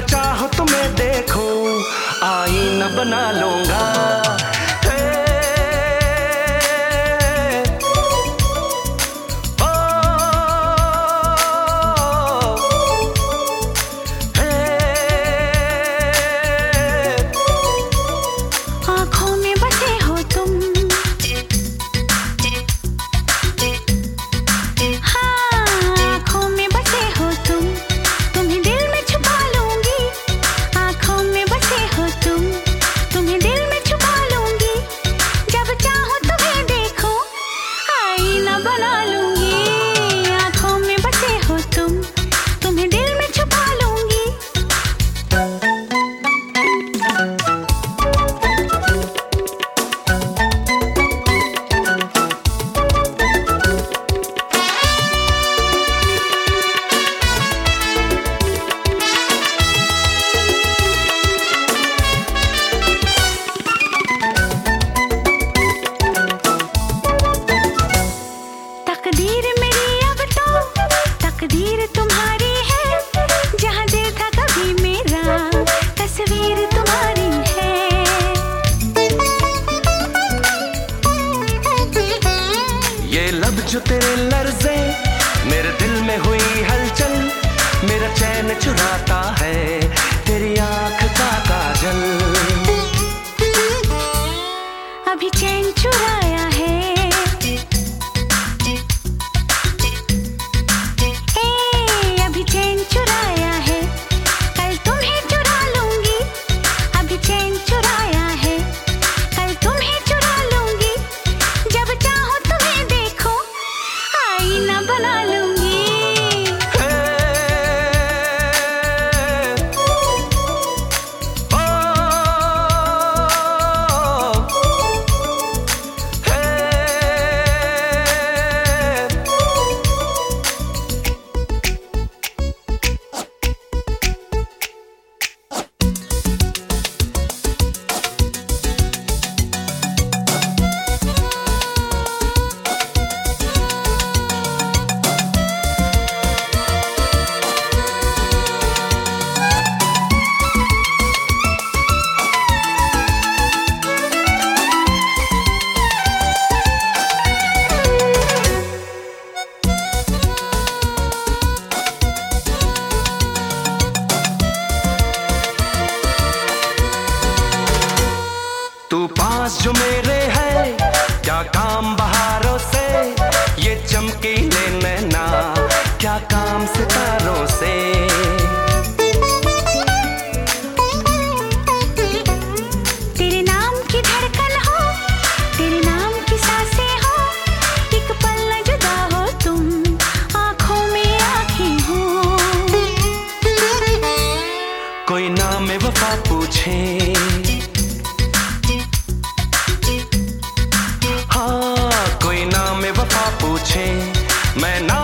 जब चाहो जो तेरे लर्जे, मेरे दिल में हुई हलचल, मेरा चैन चुराता है तेरी आँख का काजल। अभी चैन चुराया ಸ್ತನ पास जो मेरे है, क्या काम बहारों से ये चमकीले नैना, क्या काम सितारों से पूछे मैं ना